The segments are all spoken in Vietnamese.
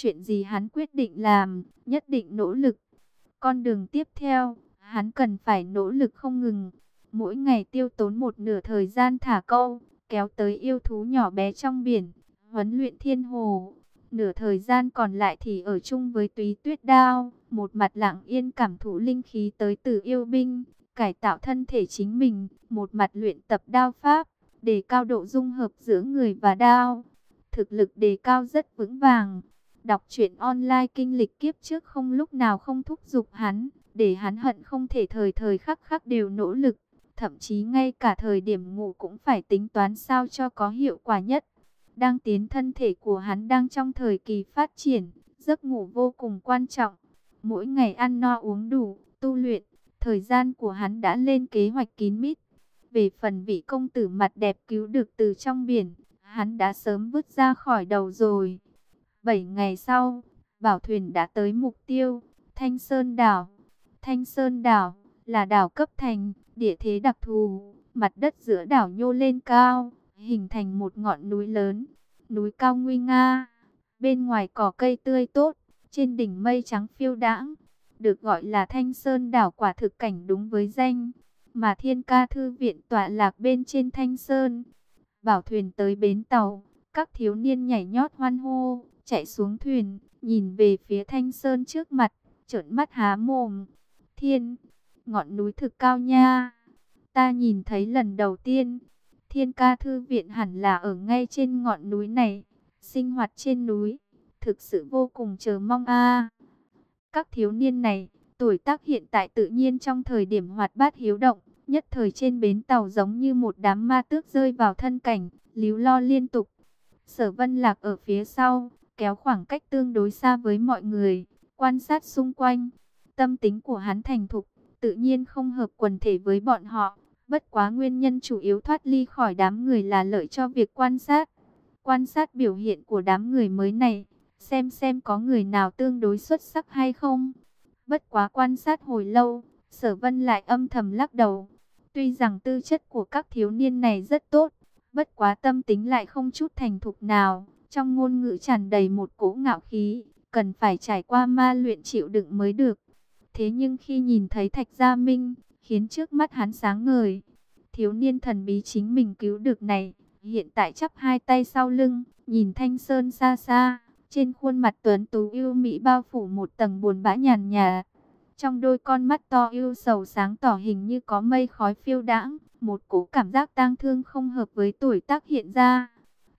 Chuyện gì hắn quyết định làm, nhất định nỗ lực. Con đường tiếp theo, hắn cần phải nỗ lực không ngừng. Mỗi ngày tiêu tốn một nửa thời gian thả câu, kéo tới yêu thú nhỏ bé trong biển, huấn luyện thiên hồ. Nửa thời gian còn lại thì ở chung với túy tuyết đao, một mặt lặng yên cảm thụ linh khí tới từ yêu binh, cải tạo thân thể chính mình, một mặt luyện tập đao pháp, để cao độ dung hợp giữa người và đao. Thực lực đề cao rất vững vàng. Đọc truyện online kinh lịch kiếp trước không lúc nào không thúc giục hắn, để hắn hận không thể thời thời khắc khắc đều nỗ lực. Thậm chí ngay cả thời điểm ngủ cũng phải tính toán sao cho có hiệu quả nhất. Đang tiến thân thể của hắn đang trong thời kỳ phát triển, giấc ngủ vô cùng quan trọng. Mỗi ngày ăn no uống đủ, tu luyện, thời gian của hắn đã lên kế hoạch kín mít. Về phần vị công tử mặt đẹp cứu được từ trong biển, hắn đã sớm vứt ra khỏi đầu rồi. Bảy ngày sau, bảo thuyền đã tới mục tiêu, Thanh Sơn Đảo. Thanh Sơn Đảo là đảo cấp thành, địa thế đặc thù, mặt đất giữa đảo nhô lên cao, hình thành một ngọn núi lớn, núi cao nguy nga. Bên ngoài cỏ cây tươi tốt, trên đỉnh mây trắng phiêu đãng, được gọi là Thanh Sơn đảo quả thực cảnh đúng với danh, mà Thiên Ca thư viện tọa lạc bên trên Thanh Sơn. Bảo thuyền tới bến tàu, các thiếu niên nhảy nhót hoan hô, chạy xuống thuyền, nhìn về phía Thanh Sơn trước mặt, trợn mắt há mồm. Thiên, ngọn núi thực cao nha. Ta nhìn thấy lần đầu tiên, Thiên Ca thư viện hẳn là ở ngay trên ngọn núi này, sinh hoạt trên núi, thực sự vô cùng chờ mong a. Các thiếu niên này, tuổi tác hiện tại tự nhiên trong thời điểm hoạt bát hiếu động, nhất thời trên bến tàu giống như một đám ma tước rơi vào thân cảnh, líu lo liên tục. Sở Vân Lạc ở phía sau, kéo khoảng cách tương đối xa với mọi người, quan sát xung quanh. Tâm tính của hắn thành thục, tự nhiên không hợp quần thể với bọn họ. Bất quá nguyên nhân chủ yếu thoát ly khỏi đám người là lợi cho việc quan sát. Quan sát biểu hiện của đám người mới này, xem xem có người nào tương đối xuất sắc hay không. Bất quá quan sát hồi lâu, sở vân lại âm thầm lắc đầu. Tuy rằng tư chất của các thiếu niên này rất tốt, bất quá tâm tính lại không chút thành thục nào. Trong ngôn ngữ tràn đầy một cỗ ngạo khí, cần phải trải qua ma luyện chịu đựng mới được. Thế nhưng khi nhìn thấy Thạch Gia Minh, khiến trước mắt hắn sáng ngời. Thiếu niên thần bí chính mình cứu được này, hiện tại chắp hai tay sau lưng, nhìn Thanh Sơn xa xa, trên khuôn mặt tuấn tú yêu mỹ bao phủ một tầng buồn bã nhàn nhà. Trong đôi con mắt to yêu sầu sáng tỏ hình như có mây khói phiêu đãng, một cố cảm giác tang thương không hợp với tuổi tác hiện ra.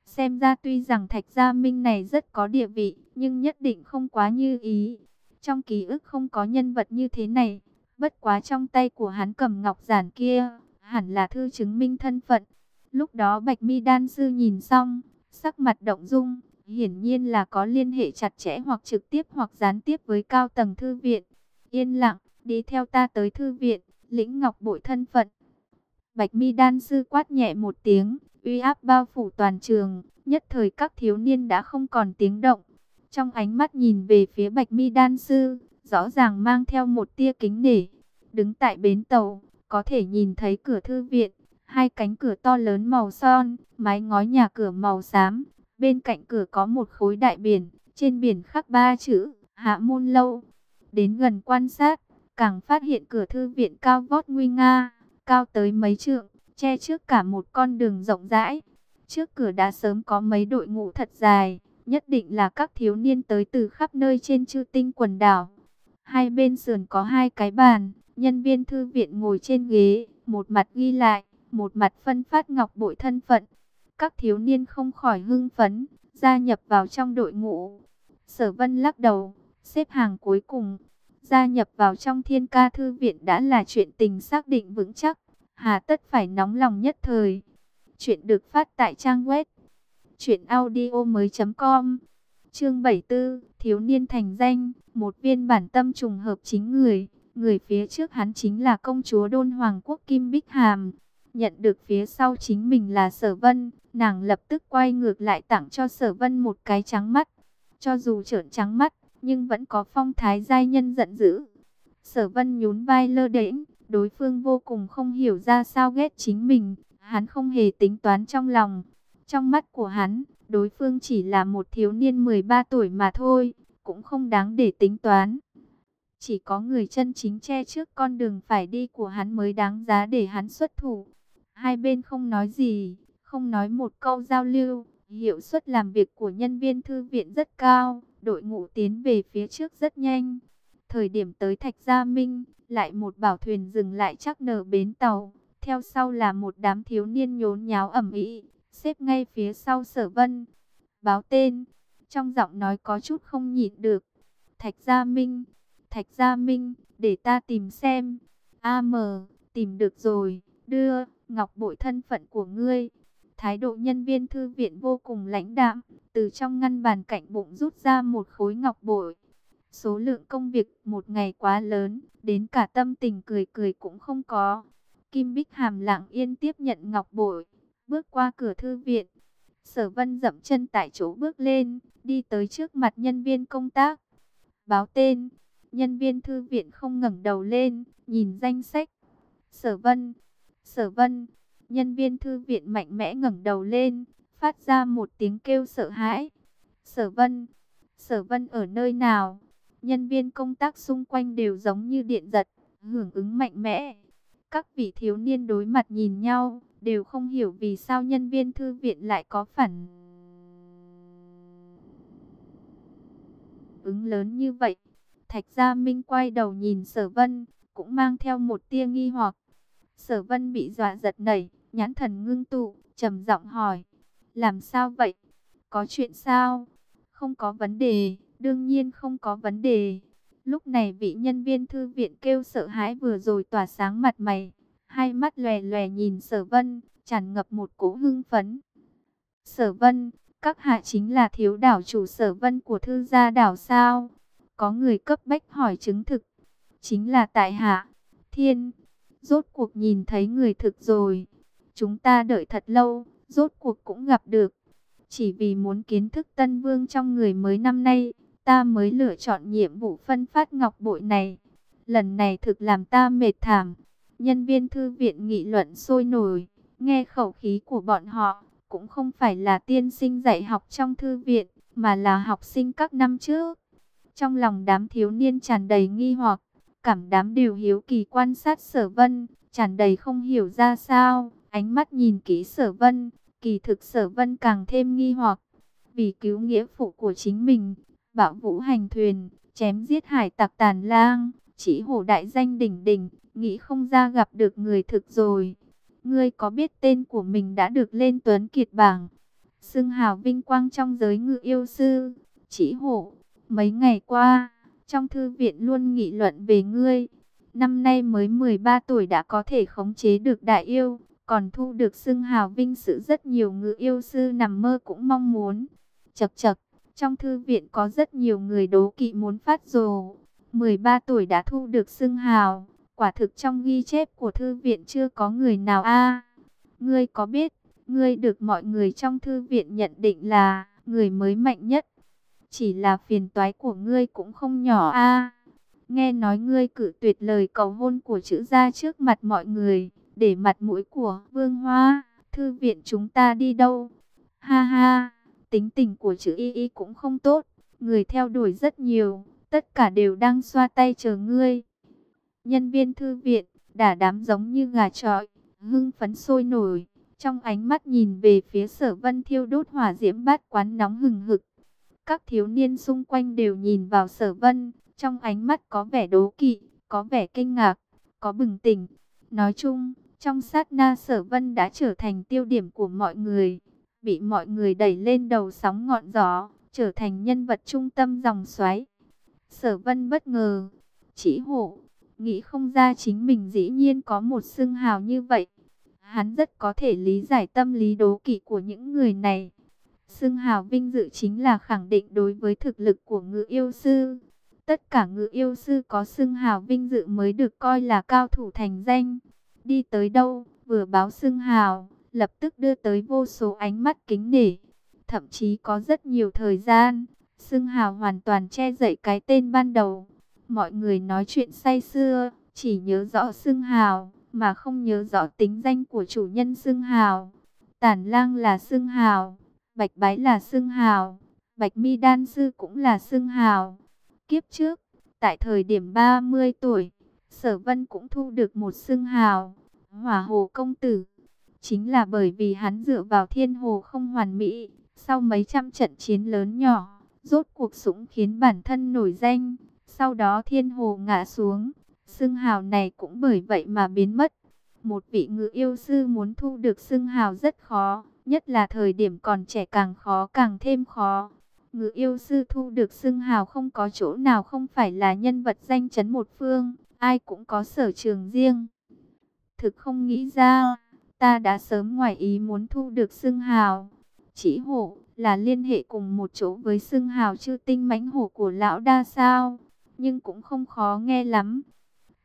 Xem ra tuy rằng Thạch Gia Minh này rất có địa vị, nhưng nhất định không quá như ý. Trong ký ức không có nhân vật như thế này, bất quá trong tay của hắn cầm ngọc giản kia, hẳn là thư chứng minh thân phận. Lúc đó Bạch Mi Đan Sư nhìn xong, sắc mặt động dung, hiển nhiên là có liên hệ chặt chẽ hoặc trực tiếp hoặc gián tiếp với cao tầng thư viện. Yên lặng, đi theo ta tới thư viện, lĩnh ngọc bội thân phận. Bạch Mi Đan Sư quát nhẹ một tiếng, uy áp bao phủ toàn trường, nhất thời các thiếu niên đã không còn tiếng động. Trong ánh mắt nhìn về phía Bạch Mi Đan Sư, rõ ràng mang theo một tia kính nể. Đứng tại bến tàu, có thể nhìn thấy cửa thư viện, hai cánh cửa to lớn màu son, mái ngói nhà cửa màu xám. Bên cạnh cửa có một khối đại biển, trên biển khắc ba chữ, Hạ Môn Lâu. Đến gần quan sát, càng phát hiện cửa thư viện cao vót nguy nga, cao tới mấy trượng, che trước cả một con đường rộng rãi. Trước cửa đã sớm có mấy đội ngũ thật dài, nhất định là các thiếu niên tới từ khắp nơi trên chư tinh quần đảo. Hai bên sườn có hai cái bàn, nhân viên thư viện ngồi trên ghế, một mặt ghi lại, một mặt phân phát ngọc bội thân phận. Các thiếu niên không khỏi hưng phấn, gia nhập vào trong đội ngũ. Sở vân lắc đầu, xếp hàng cuối cùng, gia nhập vào trong thiên ca thư viện đã là chuyện tình xác định vững chắc. Hà tất phải nóng lòng nhất thời. Chuyện được phát tại trang web chuyệnaudio mới.com. Chương 74, thiếu niên thành danh, một viên bản tâm trùng hợp chính người, người phía trước hắn chính là công chúa đôn hoàng quốc Kim Bích Hàm. Nhận được phía sau chính mình là sở vân, nàng lập tức quay ngược lại tặng cho sở vân một cái trắng mắt. Cho dù trợn trắng mắt, nhưng vẫn có phong thái giai nhân giận dữ. Sở vân nhún vai lơ đễnh, đối phương vô cùng không hiểu ra sao ghét chính mình, hắn không hề tính toán trong lòng. Trong mắt của hắn, đối phương chỉ là một thiếu niên 13 tuổi mà thôi, cũng không đáng để tính toán. Chỉ có người chân chính che trước con đường phải đi của hắn mới đáng giá để hắn xuất thủ. Hai bên không nói gì, không nói một câu giao lưu, hiệu suất làm việc của nhân viên thư viện rất cao, đội ngũ tiến về phía trước rất nhanh. Thời điểm tới Thạch Gia Minh, lại một bảo thuyền dừng lại chắc nở bến tàu, theo sau là một đám thiếu niên nhốn nháo ẩm ý, xếp ngay phía sau sở vân. Báo tên, trong giọng nói có chút không nhịn được. Thạch Gia Minh, Thạch Gia Minh, để ta tìm xem. a m tìm được rồi, đưa, ngọc bội thân phận của ngươi. Thái độ nhân viên thư viện vô cùng lãnh đạm, từ trong ngăn bàn cạnh bụng rút ra một khối ngọc bội. Số lượng công việc một ngày quá lớn, đến cả tâm tình cười cười cũng không có. Kim Bích Hàm lặng yên tiếp nhận ngọc bội, bước qua cửa thư viện. Sở Vân dậm chân tại chỗ bước lên, đi tới trước mặt nhân viên công tác. Báo tên, nhân viên thư viện không ngẩng đầu lên, nhìn danh sách. Sở Vân, Sở Vân, nhân viên thư viện mạnh mẽ ngẩng đầu lên, phát ra một tiếng kêu sợ hãi. Sở Vân, Sở Vân ở nơi nào? Nhân viên công tác xung quanh đều giống như điện giật, hưởng ứng mạnh mẽ. Các vị thiếu niên đối mặt nhìn nhau, đều không hiểu vì sao nhân viên thư viện lại có phản ứng lớn như vậy. Thạch Gia Minh quay đầu nhìn Sở Vân, cũng mang theo một tia nghi hoặc. Sở Vân bị dọa giật nảy, nhãn thần ngưng tụ, trầm giọng hỏi: "Làm sao vậy? Có chuyện sao?" "Không có vấn đề." Đương nhiên không có vấn đề. Lúc này vị nhân viên thư viện kêu sợ hãi vừa rồi tỏa sáng mặt mày. Hai mắt lòe lòe nhìn sở vân, tràn ngập một cỗ hưng phấn. Sở vân, các hạ chính là thiếu đảo chủ sở vân của thư gia đảo sao? Có người cấp bách hỏi chứng thực. Chính là tại hạ. Thiên, rốt cuộc nhìn thấy người thực rồi. Chúng ta đợi thật lâu, rốt cuộc cũng gặp được. Chỉ vì muốn kiến thức tân vương trong người mới năm nay, ta mới lựa chọn nhiệm vụ phân phát ngọc bội này. Lần này thực làm ta mệt thảm. Nhân viên thư viện nghị luận sôi nổi, nghe khẩu khí của bọn họ, cũng không phải là tiên sinh dạy học trong thư viện, mà là học sinh các năm trước. Trong lòng đám thiếu niên tràn đầy nghi hoặc, cảm đám điều hiếu kỳ quan sát sở vân, tràn đầy không hiểu ra sao, ánh mắt nhìn kỹ sở vân, kỳ thực sở vân càng thêm nghi hoặc. Vì cứu nghĩa phụ của chính mình, bạo vũ hành thuyền, chém giết hải tặc tàn lang, chỉ hổ đại danh đỉnh đỉnh, nghĩ không ra gặp được người thực rồi. Ngươi có biết tên của mình đã được lên tuấn kiệt bảng, xưng hào vinh quang trong giới ngự yêu sư, chỉ hổ. Mấy ngày qua, trong thư viện luôn nghị luận về ngươi. Năm nay mới 13 tuổi đã có thể khống chế được đại yêu, còn thu được xưng hào vinh sự rất nhiều ngự yêu sư nằm mơ cũng mong muốn. Chật chật, trong thư viện có rất nhiều người đố kỵ muốn phát rồ. 13 tuổi đã thu được xưng hào. Quả thực trong ghi chép của thư viện chưa có người nào a. ngươi có biết, ngươi được mọi người trong thư viện nhận định là người mới mạnh nhất. Chỉ là phiền toái của ngươi cũng không nhỏ a. Nghe nói ngươi cử tuyệt lời cầu hôn của chữ gia trước mặt mọi người, để mặt mũi của Vương Hoa, thư viện chúng ta đi đâu? Ha ha tính tình của chữ y y cũng không tốt, người theo đuổi rất nhiều, tất cả đều đang xoa tay chờ ngươi. Nhân viên thư viện, đả đám giống như gà trọi, hưng phấn sôi nổi, trong ánh mắt nhìn về phía sở vân thiêu đốt hỏa diễm bát quán nóng hừng hực. Các thiếu niên xung quanh đều nhìn vào sở vân, trong ánh mắt có vẻ đố kỵ, có vẻ kinh ngạc, có bừng tỉnh. Nói chung, trong sát na sở vân đã trở thành tiêu điểm của mọi người bị mọi người đẩy lên đầu sóng ngọn gió, trở thành nhân vật trung tâm dòng xoáy. Sở vân bất ngờ, chỉ hổ, nghĩ không ra chính mình dĩ nhiên có một xưng hào như vậy. Hắn rất có thể lý giải tâm lý đố kỵ của những người này. Xưng hào vinh dự chính là khẳng định đối với thực lực của ngự yêu sư. Tất cả ngự yêu sư có xưng hào vinh dự mới được coi là cao thủ thành danh. Đi tới đâu, vừa báo xưng hào, lập tức đưa tới vô số ánh mắt kính nể. Thậm chí có rất nhiều thời gian, Sưng Hào hoàn toàn che dậy cái tên ban đầu. Mọi người nói chuyện say xưa, chỉ nhớ rõ Sưng Hào, mà không nhớ rõ tính danh của chủ nhân Sưng Hào. Tản lang là xưng hào, bạch bái là xưng hào, bạch mi đan sư cũng là xưng hào. Kiếp trước, tại thời điểm 30 tuổi, sở vân cũng thu được một xưng hào, hỏa hồ công tử. Chính là bởi vì hắn dựa vào thiên hồ không hoàn mỹ, sau mấy trăm trận chiến lớn nhỏ, rốt cuộc sủng khiến bản thân nổi danh. Sau đó thiên hồ ngã xuống, xưng hào này cũng bởi vậy mà biến mất. Một vị ngự yêu sư muốn thu được xưng hào rất khó, nhất là thời điểm còn trẻ càng khó càng thêm khó. Ngự yêu sư thu được xưng hào không có chỗ nào không phải là nhân vật danh chấn một phương, ai cũng có sở trường riêng. Thực không nghĩ ra, ta đã sớm ngoài ý muốn thu được xưng hào. Chỉ hổ là liên hệ cùng một chỗ với xưng hào chư tinh mãnh hổ của lão đa sao, nhưng cũng không khó nghe lắm.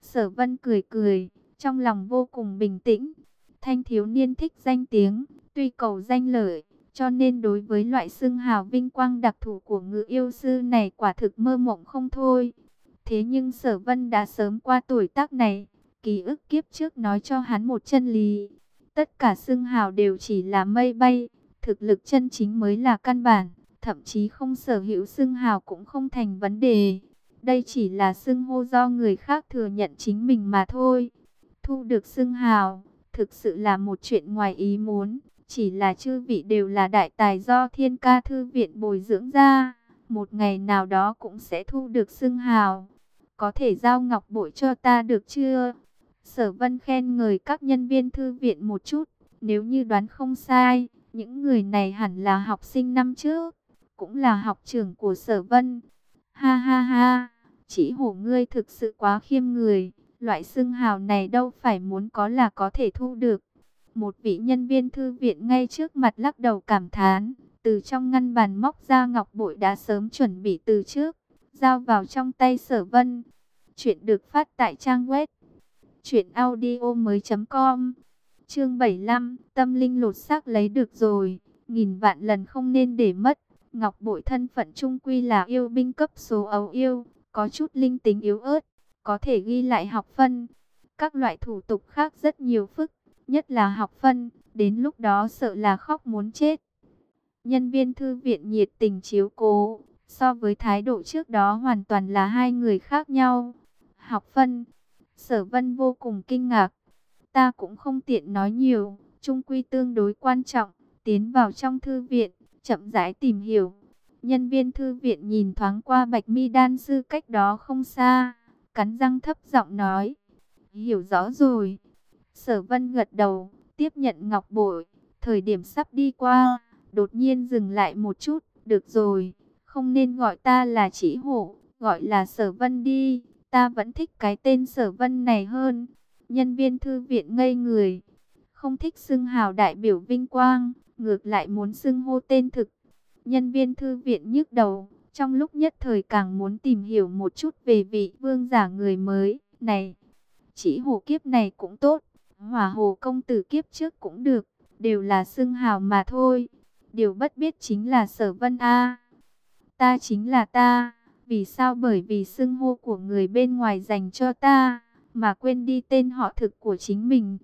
Sở vân cười cười, trong lòng vô cùng bình tĩnh. Thanh thiếu niên thích danh tiếng, tuy cầu danh lợi, cho nên đối với loại xưng hào vinh quang đặc thù của ngự yêu sư này quả thực mơ mộng không thôi. Thế nhưng sở vân đã sớm qua tuổi tác này, ký ức kiếp trước nói cho hắn một chân lý. Tất cả xưng hào đều chỉ là mây bay, thực lực chân chính mới là căn bản, thậm chí không sở hữu xưng hào cũng không thành vấn đề. Đây chỉ là xưng hô do người khác thừa nhận chính mình mà thôi. Thu được xưng hào, thực sự là một chuyện ngoài ý muốn. Chỉ là chư vị đều là đại tài do thiên ca thư viện bồi dưỡng ra. Một ngày nào đó cũng sẽ thu được xưng hào. Có thể giao ngọc bội cho ta được chưa? Sở vân khen người các nhân viên thư viện một chút. Nếu như đoán không sai, những người này hẳn là học sinh năm trước. Cũng là học trưởng của sở vân. Ha ha ha, chỉ hổ ngươi thực sự quá khiêm người. Loại xưng hào này đâu phải muốn có là có thể thu được. Một vị nhân viên thư viện ngay trước mặt lắc đầu cảm thán, từ trong ngăn bàn móc ra ngọc bội đã sớm chuẩn bị từ trước, giao vào trong tay sở vân. Chuyện được phát tại trang web chuyểnaudio.com Chương 75, tâm linh lột xác lấy được rồi, nghìn vạn lần không nên để mất. Ngọc bội thân phận trung quy là yêu binh cấp số ấu yêu, có chút linh tính yếu ớt, có thể ghi lại học phân. Các loại thủ tục khác rất nhiều phức nhất là học phân, đến lúc đó sợ là khóc muốn chết. Nhân viên thư viện nhiệt tình chiếu cố, so với thái độ trước đó hoàn toàn là hai người khác nhau. Học phân, sở vân vô cùng kinh ngạc, ta cũng không tiện nói nhiều, trung quy tương đối quan trọng, tiến vào trong thư viện, chậm rãi tìm hiểu. Nhân viên thư viện nhìn thoáng qua bạch mi đan sư cách đó không xa, cắn răng thấp giọng nói, hiểu rõ rồi. Sở vân gật đầu, tiếp nhận ngọc bội. Thời điểm sắp đi qua, đột nhiên dừng lại một chút. Được rồi, không nên gọi ta là chỉ hổ, gọi là sở vân đi. Ta vẫn thích cái tên sở vân này hơn. Nhân viên thư viện ngây người. Không thích xưng hào đại biểu vinh quang, ngược lại muốn xưng hô tên thực. Nhân viên thư viện nhức đầu, trong lúc nhất thời càng muốn tìm hiểu một chút về vị vương giả người mới. Này, chỉ hồ kiếp này cũng tốt, Hỏa hồ công tử kiếp trước cũng được, đều là xưng hào mà thôi. Điều bất biết chính là sở vân A. Ta chính là ta, vì sao bởi vì xưng hô của người bên ngoài dành cho ta, mà quên đi tên họ thực của chính mình.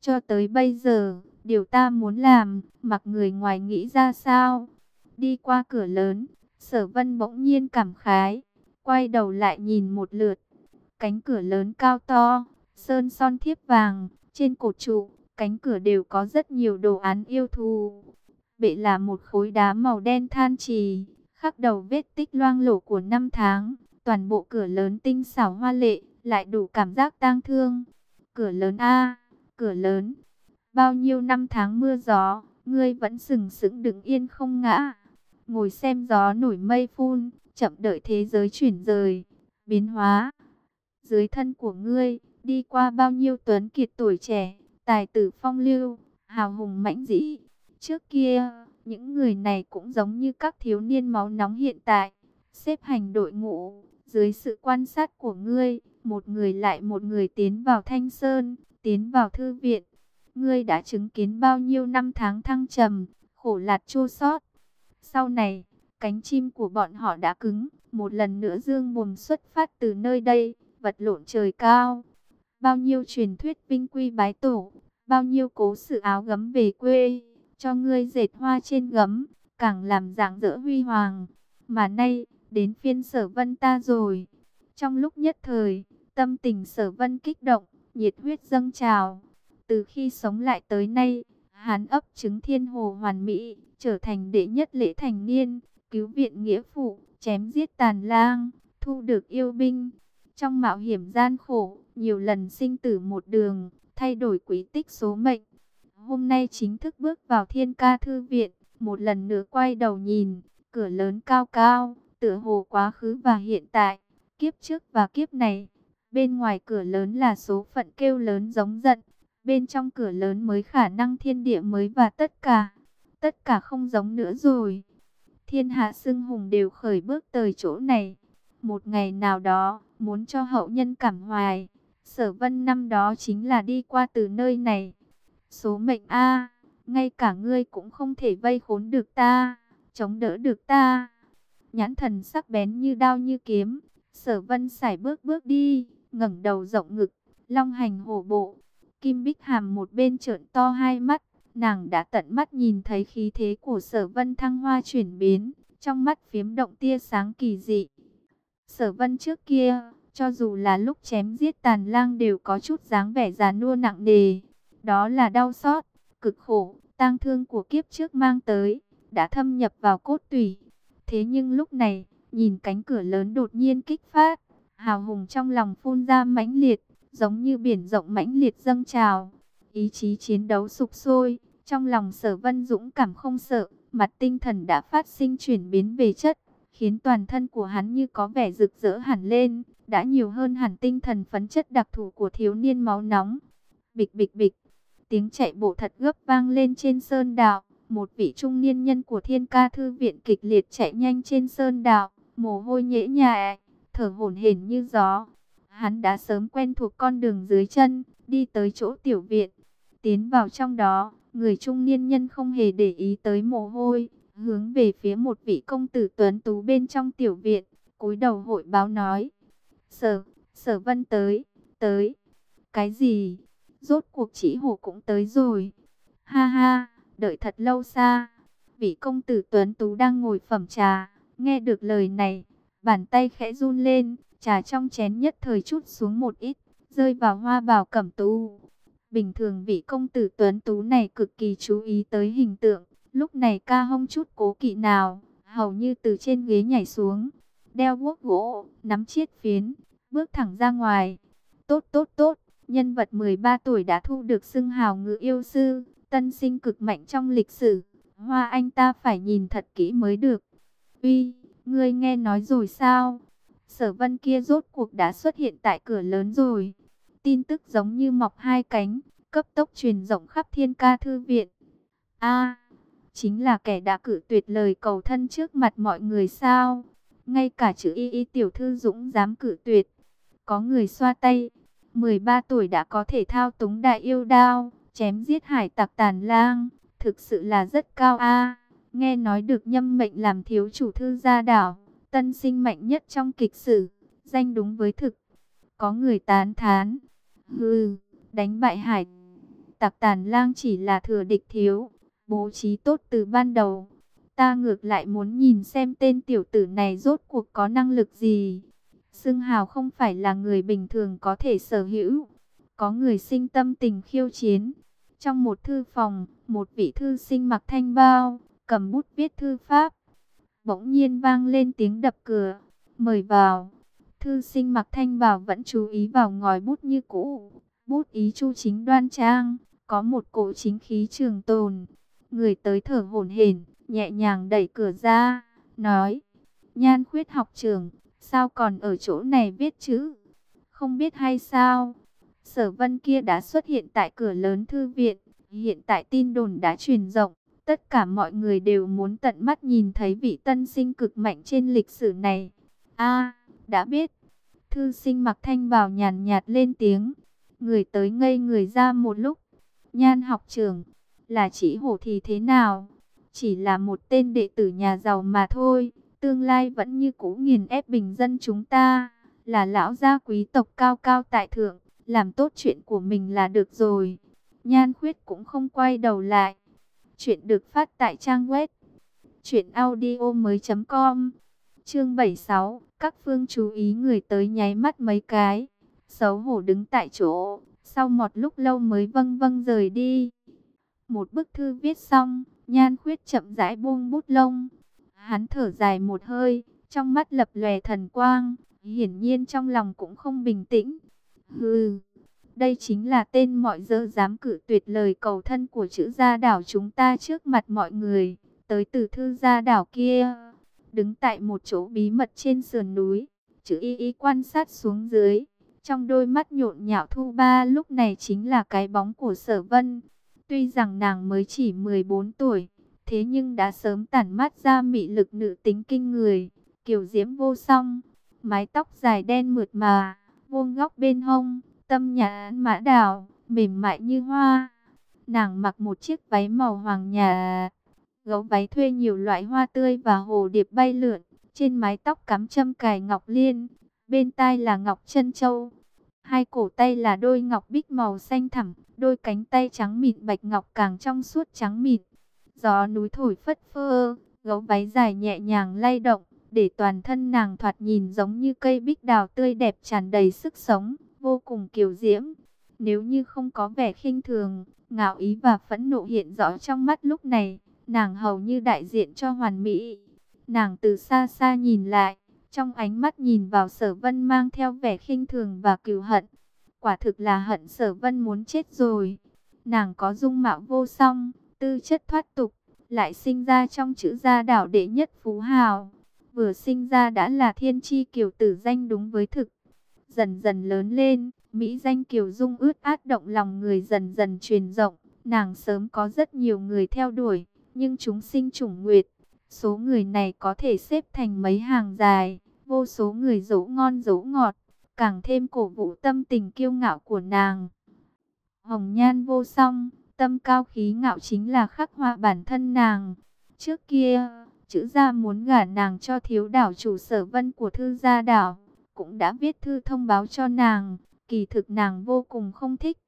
Cho tới bây giờ, điều ta muốn làm, mặc người ngoài nghĩ ra sao? Đi qua cửa lớn, sở vân bỗng nhiên cảm khái, quay đầu lại nhìn một lượt. Cánh cửa lớn cao to, sơn son thiếp vàng, trên cột trụ, cánh cửa đều có rất nhiều đồ án yêu thù. Bệ là một khối đá màu đen than trì, khắc đầu vết tích loang lổ của năm tháng. Toàn bộ cửa lớn tinh xảo hoa lệ, lại đủ cảm giác tang thương. Cửa lớn A, cửa lớn. Bao nhiêu năm tháng mưa gió, ngươi vẫn sừng sững đứng yên không ngã. Ngồi xem gió nổi mây phun, chậm đợi thế giới chuyển rời, biến hóa. Dưới thân của ngươi, đi qua bao nhiêu tuấn kiệt tuổi trẻ, tài tử phong lưu, hào hùng mãnh dĩ. Trước kia, những người này cũng giống như các thiếu niên máu nóng hiện tại, xếp hành đội ngũ, dưới sự quan sát của ngươi, một người lại một người tiến vào thanh sơn, tiến vào thư viện. Ngươi đã chứng kiến bao nhiêu năm tháng thăng trầm, khổ lạt chua sót Sau này, cánh chim của bọn họ đã cứng, một lần nữa dương mồm xuất phát từ nơi đây, vật lộn trời cao. Bao nhiêu truyền thuyết vinh quy bái tổ, bao nhiêu cố sự áo gấm về quê, cho ngươi dệt hoa trên gấm, càng làm dạng dỡ huy hoàng. Mà nay, đến phiên sở vân ta rồi. Trong lúc nhất thời, tâm tình sở vân kích động, nhiệt huyết dâng trào. Từ khi sống lại tới nay, hán ấp chứng thiên hồ hoàn mỹ, trở thành đệ nhất lễ thành niên, cứu viện nghĩa phụ, chém giết tàn lang, thu được yêu binh. Trong mạo hiểm gian khổ, nhiều lần sinh tử một đường, thay đổi quý tích số mệnh. Hôm nay chính thức bước vào thiên ca thư viện, một lần nữa quay đầu nhìn, cửa lớn cao cao, tựa hồ quá khứ và hiện tại, kiếp trước và kiếp này. Bên ngoài cửa lớn là số phận kêu lớn giống giận, bên trong cửa lớn mới khả năng thiên địa mới và tất cả, tất cả không giống nữa rồi. Thiên hạ xưng hùng đều khởi bước tới chỗ này. Một ngày nào đó, muốn cho hậu nhân cảm hoài, sở vân năm đó chính là đi qua từ nơi này. Số mệnh A, ngay cả ngươi cũng không thể vây khốn được ta, chống đỡ được ta. Nhãn thần sắc bén như đao như kiếm, sở vân xài bước bước đi, ngẩng đầu rộng ngực, long hành hổ bộ. Kim Bích Hàm một bên trợn to hai mắt, nàng đã tận mắt nhìn thấy khí thế của sở vân thăng hoa chuyển biến, trong mắt phiếm động tia sáng kỳ dị. Sở vân trước kia, cho dù là lúc chém giết tàn lang đều có chút dáng vẻ già nua nặng nề. Đó là đau xót, cực khổ, tang thương của kiếp trước mang tới, đã thâm nhập vào cốt tủy. Thế nhưng lúc này, nhìn cánh cửa lớn đột nhiên kích phát, hào hùng trong lòng phun ra mãnh liệt, giống như biển rộng mãnh liệt dâng trào. Ý chí chiến đấu sục sôi, trong lòng sở vân dũng cảm không sợ, mặt tinh thần đã phát sinh chuyển biến về chất, khiến toàn thân của hắn như có vẻ rực rỡ hẳn lên, đã nhiều hơn hẳn tinh thần phấn chất đặc thù của thiếu niên máu nóng. Bịch bịch bịch, tiếng chạy bộ thật gấp vang lên trên sơn đạo, một vị trung niên nhân của thiên ca thư viện kịch liệt chạy nhanh trên sơn đạo, mồ hôi nhễ nhại, thở hổn hển như gió. Hắn đã sớm quen thuộc con đường dưới chân, đi tới chỗ tiểu viện, tiến vào trong đó, người trung niên nhân không hề để ý tới mồ hôi, hướng về phía một vị công tử tuấn tú bên trong tiểu viện, cúi đầu hội báo nói. Sở, sở vân tới, tới. Cái gì? Rốt cuộc chỉ hổ cũng tới rồi. Ha ha, đợi thật lâu xa. Vị công tử tuấn tú đang ngồi phẩm trà, nghe được lời này, bàn tay khẽ run lên, trà trong chén nhất thời chút xuống một ít, rơi vào hoa bào cẩm tú. Bình thường vị công tử tuấn tú này cực kỳ chú ý tới hình tượng, lúc này ca hông chút cố kỵ nào, hầu như từ trên ghế nhảy xuống, đeo guốc gỗ, nắm chiếc phiến, bước thẳng ra ngoài. Tốt tốt tốt, nhân vật 13 tuổi đã thu được xưng hào ngự yêu sư, tân sinh cực mạnh trong lịch sử. Hoa anh ta phải nhìn thật kỹ mới được. Uy, ngươi nghe nói rồi sao? Sở vân kia rốt cuộc đã xuất hiện tại cửa lớn rồi. Tin tức giống như mọc hai cánh, cấp tốc truyền rộng khắp thiên ca thư viện. A, chính là kẻ đã cử tuyệt lời cầu thân trước mặt mọi người sao? Ngay cả chữ y y tiểu thư dũng dám cử tuyệt. Có người xoa tay, 13 tuổi đã có thể thao túng đại yêu đao, chém giết hải tặc tàn lang, thực sự là rất cao a. Nghe nói được nhâm mệnh làm thiếu chủ thư gia đảo, tân sinh mạnh nhất trong kịch sử, danh đúng với thực. Có người tán thán, hừ, đánh bại hải tặc tàn lang chỉ là thừa địch thiếu, bố trí tốt từ ban đầu. Ta ngược lại muốn nhìn xem tên tiểu tử này rốt cuộc có năng lực gì. Sương Hào không phải là người bình thường có thể sở hữu. Có người sinh tâm tình khiêu chiến. Trong một thư phòng, một vị thư sinh mặc thanh bao, cầm bút viết thư pháp. Bỗng nhiên vang lên tiếng đập cửa. Mời vào. Thư sinh mặc thanh bào vẫn chú ý vào ngòi bút như cũ. Bút ý chu chính đoan trang, có một cổ chính khí trường tồn. Người tới thở hổn hển, nhẹ nhàng đẩy cửa ra, nói: "Nhan Khuyết học trưởng, sao còn ở chỗ này viết chữ? Không biết hay sao?" Sở Vân kia đã xuất hiện tại cửa lớn thư viện, hiện tại tin đồn đã truyền rộng, tất cả mọi người đều muốn tận mắt nhìn thấy vị tân sinh cực mạnh trên lịch sử này. A, đã biết. Thư sinh mặc thanh bào nhàn nhạt lên tiếng, người tới ngây người ra một lúc. Nhan học trưởng, là chỉ hổ thì thế nào? Chỉ là một tên đệ tử nhà giàu mà thôi, tương lai vẫn như cũ nghiền ép bình dân chúng ta, là lão gia quý tộc cao cao tại thượng, làm tốt chuyện của mình là được rồi. Nhan khuyết cũng không quay đầu lại. Chuyện được phát tại trang web truyệnaudiomoi.com. Chương 76, các phương chú ý người tới nháy mắt mấy cái, xấu hổ đứng tại chỗ, sau một lúc lâu mới vâng vâng rời đi. Một bức thư viết xong, Nhan Khuyết chậm rãi buông bút lông. Hắn thở dài một hơi, trong mắt lập lòe thần quang, hiển nhiên trong lòng cũng không bình tĩnh. Hừ, đây chính là tên mọi dơ dám cử tuyệt lời cầu thân của chữ gia đảo chúng ta trước mặt mọi người, tới từ thư gia đảo kia. Đứng tại một chỗ bí mật trên sườn núi, chữ y y quan sát xuống dưới. Trong đôi mắt nhộn nhạo thu ba lúc này chính là cái bóng của sở vân. Tuy rằng nàng mới chỉ 14 tuổi, thế nhưng đã sớm tản mát ra mị lực nữ tính kinh người, kiều diễm vô song, mái tóc dài đen mượt mà, vuông góc bên hông, tâm nhà án mã đào, mềm mại như hoa. Nàng mặc một chiếc váy màu hoàng nhà, gấu váy thuê nhiều loại hoa tươi và hồ điệp bay lượn, trên mái tóc cắm châm cài ngọc liên, bên tai là ngọc chân châu. Hai cổ tay là đôi ngọc bích màu xanh thẳm, đôi cánh tay trắng mịn bạch ngọc càng trong suốt trắng mịn. Gió núi thổi phất phơ, gấu váy dài nhẹ nhàng lay động, để toàn thân nàng thoạt nhìn giống như cây bích đào tươi đẹp tràn đầy sức sống, vô cùng kiều diễm. Nếu như không có vẻ khinh thường, ngạo ý và phẫn nộ hiện rõ trong mắt lúc này, nàng hầu như đại diện cho hoàn mỹ. Nàng từ xa xa nhìn lại, trong ánh mắt nhìn vào sở vân mang theo vẻ khinh thường và cừu hận. Quả thực là hận sở vân muốn chết rồi. Nàng có dung mạo vô song, tư chất thoát tục, lại sinh ra trong chữ gia đảo đệ nhất phú hào. Vừa sinh ra đã là thiên chi kiều tử danh đúng với thực. Dần dần lớn lên, Mỹ danh kiều dung ướt át động lòng người dần dần truyền rộng. Nàng sớm có rất nhiều người theo đuổi, nhưng chúng sinh chủng nguyệt. Số người này có thể xếp thành mấy hàng dài, vô số người dỗ ngon dỗ ngọt, càng thêm cổ vũ tâm tình kiêu ngạo của nàng. Hồng nhan vô song, tâm cao khí ngạo chính là khắc họa bản thân nàng. Trước kia, chữ gia muốn gả nàng cho thiếu đảo chủ sở vân của thư gia đảo, cũng đã viết thư thông báo cho nàng, kỳ thực nàng vô cùng không thích.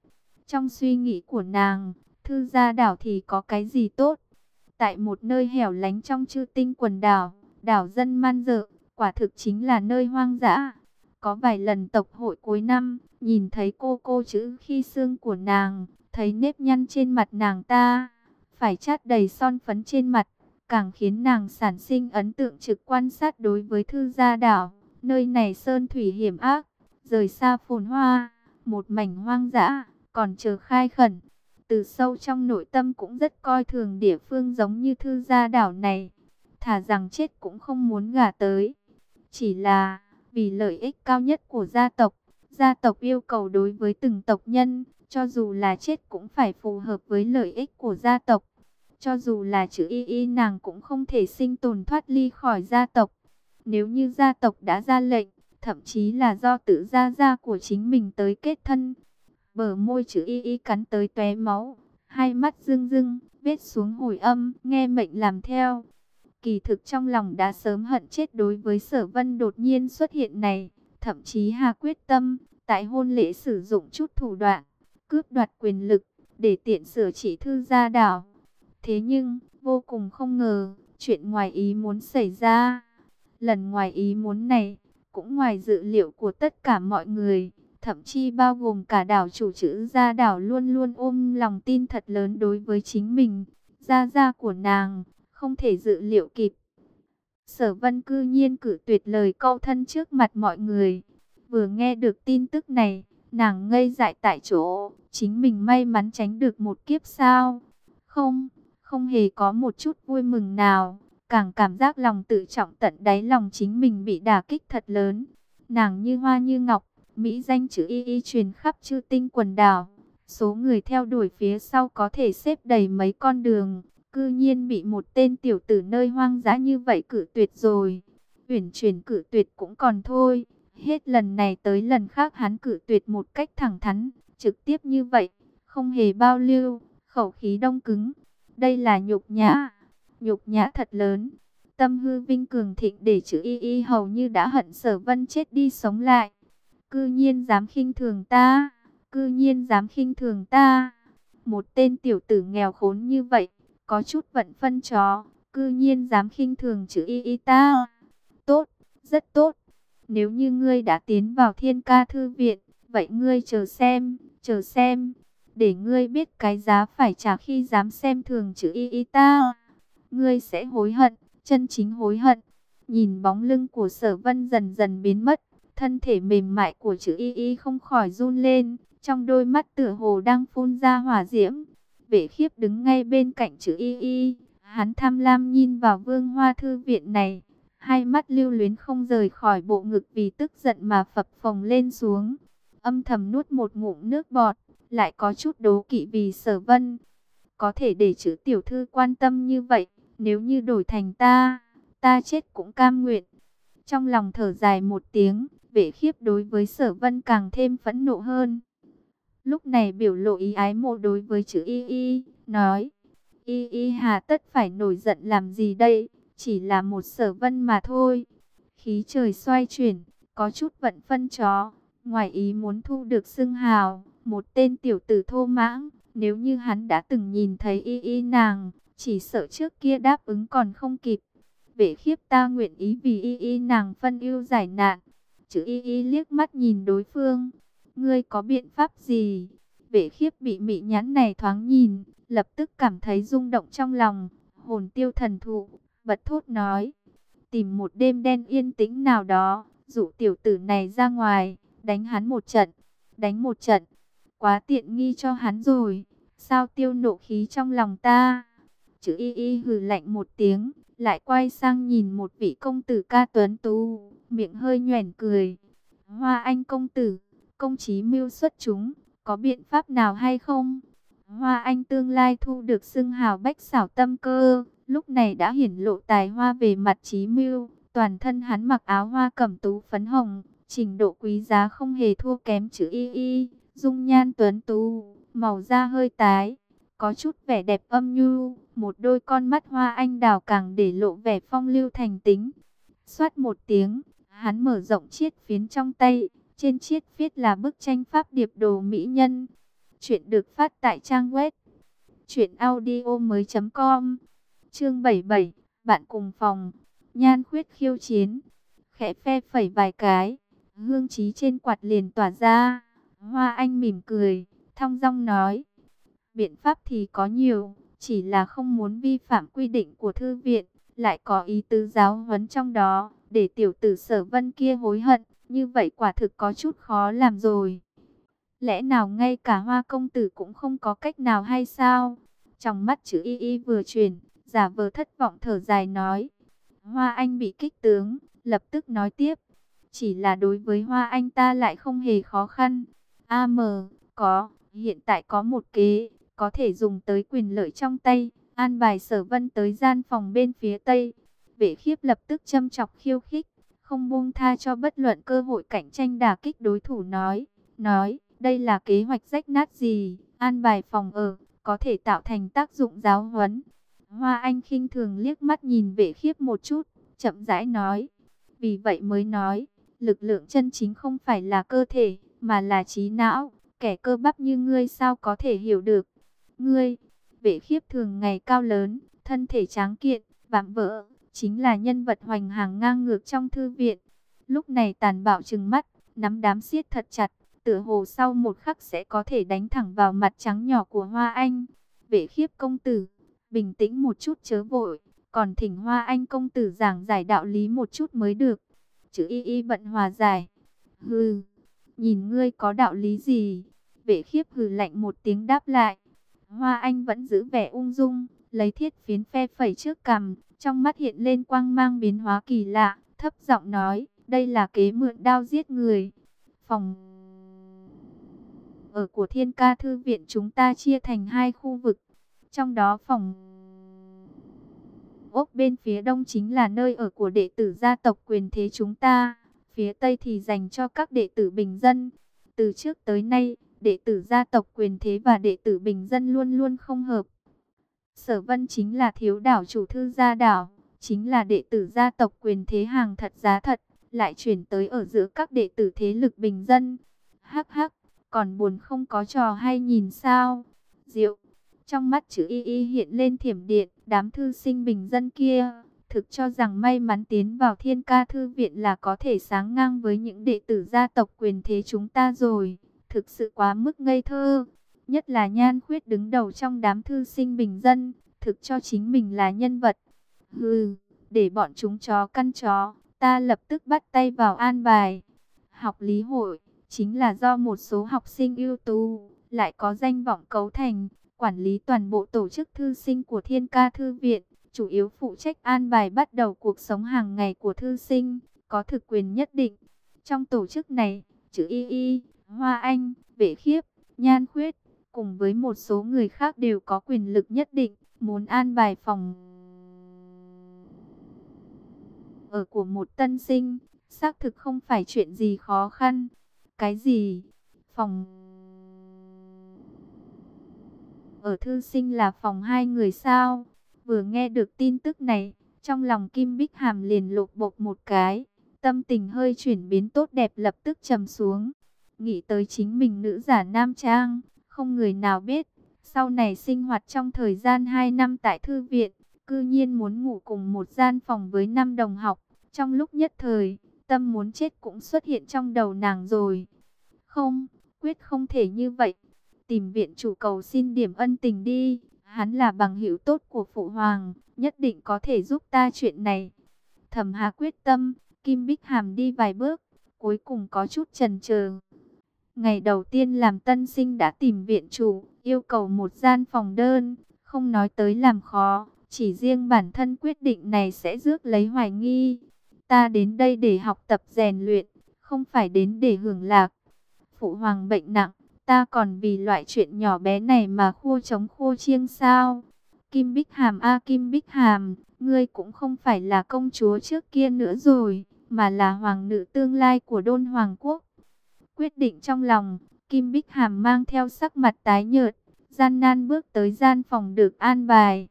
Trong suy nghĩ của nàng, thư gia đảo thì có cái gì tốt? Tại một nơi hẻo lánh trong chư tinh quần đảo, đảo dân man dợ, quả thực chính là nơi hoang dã. Có vài lần tộc hội cuối năm, nhìn thấy cô cô chữ khi xương của nàng, thấy nếp nhăn trên mặt nàng ta, phải chát đầy son phấn trên mặt, càng khiến nàng sản sinh ấn tượng trực quan sát đối với thư gia đảo. Nơi này sơn thủy hiểm ác, rời xa phồn hoa, một mảnh hoang dã, còn chờ khai khẩn. Từ sâu trong nội tâm cũng rất coi thường địa phương giống như thư gia đảo này. Thả rằng chết cũng không muốn gả tới. Chỉ là vì lợi ích cao nhất của gia tộc, gia tộc yêu cầu đối với từng tộc nhân, cho dù là chết cũng phải phù hợp với lợi ích của gia tộc. Cho dù là chữ y y nàng cũng không thể sinh tồn thoát ly khỏi gia tộc. Nếu như gia tộc đã ra lệnh, thậm chí là do tự gia gia của chính mình tới kết thân. Bờ môi chữ y y cắn tới tóe máu, hai mắt rưng rưng, vết xuống hồi âm, nghe mệnh làm theo. Kỳ thực trong lòng đã sớm hận chết đối với sở vân đột nhiên xuất hiện này, thậm chí hà quyết tâm, tại hôn lễ sử dụng chút thủ đoạn, cướp đoạt quyền lực, để tiện sửa chỉ thư gia đảo. Thế nhưng, vô cùng không ngờ, chuyện ngoài ý muốn xảy ra. Lần ngoài ý muốn này, cũng ngoài dự liệu của tất cả mọi người, thậm chí bao gồm cả đảo chủ chữ gia đảo luôn luôn ôm lòng tin thật lớn đối với chính mình. Gia gia của nàng, không thể dự liệu kịp. Sở vân cư nhiên cử tuyệt lời câu thân trước mặt mọi người. Vừa nghe được tin tức này, nàng ngây dại tại chỗ, chính mình may mắn tránh được một kiếp sao. Không, không hề có một chút vui mừng nào, càng cảm giác lòng tự trọng tận đáy lòng chính mình bị đả kích thật lớn. Nàng như hoa như ngọc, Mỹ danh chữ y y truyền khắp chư tinh quần đảo. Số người theo đuổi phía sau có thể xếp đầy mấy con đường, cư nhiên bị một tên tiểu tử nơi hoang dã như vậy cử tuyệt rồi. Uyển chuyển cử tuyệt cũng còn thôi, hết lần này tới lần khác hắn cử tuyệt một cách thẳng thắn, trực tiếp như vậy, không hề bao lưu, khẩu khí đông cứng. Đây là nhục nhã, nhục nhã thật lớn. Tâm hư vinh cường thịnh để chữ y y hầu như đã hận sở vân chết đi sống lại. Cư nhiên dám khinh thường ta, cư nhiên dám khinh thường ta. Một tên tiểu tử nghèo khốn như vậy, có chút vận phân chó, cư nhiên dám khinh thường chữ y y ta. Tốt, rất tốt. Nếu như ngươi đã tiến vào thiên ca thư viện, vậy ngươi chờ xem, chờ xem, để ngươi biết cái giá phải trả khi dám xem thường chữ y y ta. Ngươi sẽ hối hận, chân chính hối hận. Nhìn bóng lưng của sở vân dần dần biến mất, thân thể mềm mại của chữ y y không khỏi run lên, trong đôi mắt tựa hồ đang phun ra hỏa diễm. Vệ khiếp đứng ngay bên cạnh chữ y y, hắn tham lam nhìn vào vương hoa thư viện này. Hai mắt lưu luyến không rời khỏi bộ ngực vì tức giận mà phập phồng lên xuống. Âm thầm nuốt một ngụm nước bọt, lại có chút đố kỵ vì sở vân. Có thể để chữ tiểu thư quan tâm như vậy, nếu như đổi thành ta, ta chết cũng cam nguyện. Trong lòng thở dài một tiếng, vệ khiếp đối với sở vân càng thêm phẫn nộ hơn. Lúc này biểu lộ ý ái mộ đối với chữ y y, nói, y y hà tất phải nổi giận làm gì đây, chỉ là một sở vân mà thôi. Khí trời xoay chuyển, có chút vận phân chó, ngoài ý muốn thu được xưng hào, một tên tiểu tử thô mãng, nếu như hắn đã từng nhìn thấy y y nàng, chỉ sợ trước kia đáp ứng còn không kịp. Vệ khiếp ta nguyện ý vì y y nàng phân ưu giải nạn. Chữ y y liếc mắt nhìn đối phương, ngươi có biện pháp gì? Vệ khiếp bị mị nhãn này thoáng nhìn, lập tức cảm thấy rung động trong lòng, hồn tiêu thần thụ, bật thốt nói. Tìm một đêm đen yên tĩnh nào đó, dụ tiểu tử này ra ngoài, đánh hắn một trận, đánh một trận, quá tiện nghi cho hắn rồi, sao tiêu nộ khí trong lòng ta? Chữ y y hừ lạnh một tiếng, lại quay sang nhìn một vị công tử ca tuấn tú, miệng hơi nhoẻn cười. Hoa anh công tử, công chí mưu xuất chúng, có biện pháp nào hay không? Hoa Anh tương lai thu được xưng hào bách xảo tâm cơ, lúc này đã hiển lộ tài hoa về mặt trí mưu, toàn thân hắn mặc áo hoa cẩm tú phấn hồng, trình độ quý giá không hề thua kém chữ y y, dung nhan tuấn tú, màu da hơi tái, có chút vẻ đẹp âm nhu, một đôi con mắt hoa anh đào càng để lộ vẻ phong lưu thành tính. Xoát một tiếng, hắn mở rộng chiếc phiến trong tay, trên chiếc viết là bức tranh pháp điệp đồ mỹ nhân. Chuyện được phát tại trang web chuyện audio mới com Chương 77, bạn cùng phòng. Nhan khuyết khiêu chiến, khẽ phe phẩy vài cái, hương trí trên quạt liền tỏa ra. Hoa Anh mỉm cười, thong dong nói: "Biện pháp thì có nhiều, chỉ là không muốn vi phạm quy định của thư viện, lại có ý tứ giáo huấn trong đó, để tiểu tử Sở Vân kia hối hận." Như vậy quả thực có chút khó làm rồi. Lẽ nào ngay cả hoa công tử cũng không có cách nào hay sao? Trong mắt chữ y y vừa chuyển, giả vờ thất vọng thở dài nói. Hoa anh bị kích tướng, lập tức nói tiếp. Chỉ là đối với hoa anh ta lại không hề khó khăn. A m có, hiện tại có một kế, có thể dùng tới quyền lợi trong tay. An bài sở vân tới gian phòng bên phía tây. Vệ khiếp lập tức châm chọc khiêu khích không buông tha cho bất luận cơ hội cạnh tranh đả kích đối thủ nói, nói, đây là kế hoạch rách nát gì, an bài phòng ở, có thể tạo thành tác dụng giáo huấn. Hoa Anh khinh thường liếc mắt nhìn vệ khiếp một chút, chậm rãi nói, vì vậy mới nói, lực lượng chân chính không phải là cơ thể, mà là trí não, kẻ cơ bắp như ngươi sao có thể hiểu được. Ngươi, vệ khiếp thường ngày cao lớn, thân thể tráng kiện, vạm vỡ, chính là nhân vật hoành hàng ngang ngược trong thư viện. Lúc này tàn bạo trừng mắt, nắm đám siết thật chặt, tựa hồ sau một khắc sẽ có thể đánh thẳng vào mặt trắng nhỏ của Hoa Anh. Vệ khiếp công tử, bình tĩnh một chút chớ vội, còn thỉnh Hoa Anh công tử giảng giải đạo lý một chút mới được. Chữ y y bận hòa giải. Hừ, nhìn ngươi có đạo lý gì? Vệ khiếp hừ lạnh một tiếng đáp lại. Hoa Anh vẫn giữ vẻ ung dung, lấy thiết phiến phe phẩy trước cằm, trong mắt hiện lên quang mang biến hóa kỳ lạ, thấp giọng nói, đây là kế mượn đao giết người. Phòng ở của Thiên Ca thư viện chúng ta chia thành hai khu vực, trong đó phòng ốc bên phía đông chính là nơi ở của đệ tử gia tộc quyền thế chúng ta, phía tây thì dành cho các đệ tử bình dân. Từ trước tới nay, đệ tử gia tộc quyền thế và đệ tử bình dân luôn luôn không hợp. Sở Vân chính là thiếu đảo chủ thư gia đảo, chính là đệ tử gia tộc quyền thế hàng thật giá thật, lại chuyển tới ở giữa các đệ tử thế lực bình dân. Hắc hắc, còn buồn không có trò hay nhìn sao? Diệu, trong mắt chữ y y hiện lên thiểm điện, đám thư sinh bình dân kia, thực cho rằng may mắn tiến vào thiên ca thư viện là có thể sáng ngang với những đệ tử gia tộc quyền thế chúng ta rồi. Thực sự quá mức ngây thơ, nhất là nhan khuyết đứng đầu trong đám thư sinh bình dân, thực cho chính mình là nhân vật. Hừ, để bọn chúng chó căn chó, ta lập tức bắt tay vào an bài. Học lý hội, chính là do một số học sinh ưu tú, lại có danh vọng cấu thành, quản lý toàn bộ tổ chức thư sinh của Thiên Ca Thư Viện, chủ yếu phụ trách an bài bắt đầu cuộc sống hàng ngày của thư sinh, có thực quyền nhất định. Trong tổ chức này, chữ Y Y, Hoa Anh, Vệ Khiếp, Nhan Khuyết, cùng với một số người khác đều có quyền lực nhất định, muốn an bài phòng ở của một tân sinh, xác thực không phải chuyện gì khó khăn. Cái gì? Phòng ở thư sinh là phòng hai người sao? Vừa nghe được tin tức này, trong lòng Kim Bích Hàm liền lột bột một cái, tâm tình hơi chuyển biến tốt đẹp lập tức trầm xuống. Nghĩ tới chính mình nữ giả nam trang, không người nào biết, sau này sinh hoạt trong thời gian 2 năm tại thư viện, cư nhiên muốn ngủ cùng một gian phòng với năm đồng học. Trong lúc nhất thời, tâm muốn chết cũng xuất hiện trong đầu nàng rồi. Không, quyết không thể như vậy. Tìm viện chủ cầu xin điểm ân tình đi. Hắn là bằng hữu tốt của phụ hoàng, nhất định có thể giúp ta chuyện này. Thẩm Hà quyết tâm, Kim Bích Hàm đi vài bước, cuối cùng có chút chần chờ. Ngày đầu tiên làm tân sinh đã tìm viện chủ, yêu cầu một gian phòng đơn, không nói tới làm khó, chỉ riêng bản thân quyết định này sẽ rước lấy hoài nghi. Ta đến đây để học tập rèn luyện, không phải đến để hưởng lạc. Phụ hoàng bệnh nặng, ta còn vì loại chuyện nhỏ bé này mà khô chống khô chiêng sao? Kim Bích Hàm a Kim Bích Hàm, ngươi cũng không phải là công chúa trước kia nữa rồi, mà là hoàng nữ tương lai của đôn hoàng quốc. Quyết định trong lòng, Kim Bích Hàm mang theo sắc mặt tái nhợt, gian nan bước tới gian phòng được an bài.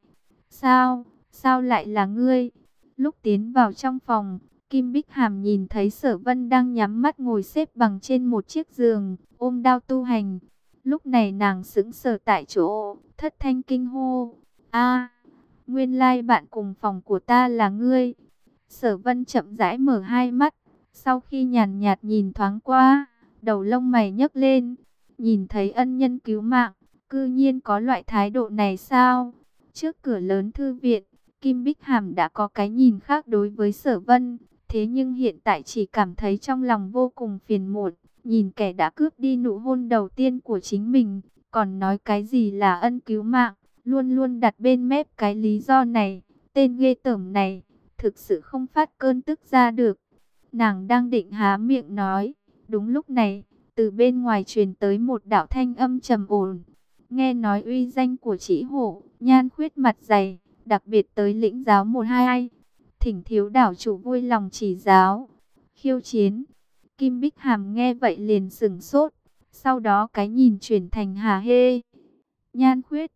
Sao, sao lại là ngươi? Lúc tiến vào trong phòng, Kim Bích Hàm nhìn thấy Sở Vân đang nhắm mắt ngồi xếp bằng trên một chiếc giường, ôm đao tu hành. Lúc này nàng sững sờ tại chỗ, thất thanh kinh hô: "A, nguyên lai bạn cùng phòng của ta là ngươi." Sở Vân chậm rãi mở hai mắt, sau khi nhàn nhạt nhìn thoáng qua, đầu lông mày nhấc lên, nhìn thấy ân nhân cứu mạng, cư nhiên có loại thái độ này sao? Trước cửa lớn thư viện, Kim Bích Hàm đã có cái nhìn khác đối với Sở Vân, thế nhưng hiện tại chỉ cảm thấy trong lòng vô cùng phiền muộn, nhìn kẻ đã cướp đi nụ hôn đầu tiên của chính mình, còn nói cái gì là ân cứu mạng, luôn luôn đặt bên mép cái lý do này, tên ghê tởm này, thực sự không phát cơn tức ra được. Nàng đang định há miệng nói, đúng lúc này, từ bên ngoài truyền tới một đạo thanh âm trầm ổn. Nghe nói uy danh của chỉ hổ, nhan khuyết mặt dày, đặc biệt tới lĩnh giáo một hai ai. Thỉnh thiếu đảo chủ vui lòng chỉ giáo. Khiêu chiến. Kim Bích Hàm nghe vậy liền sừng sốt. Sau đó cái nhìn chuyển thành hà hê. Nhan khuyết.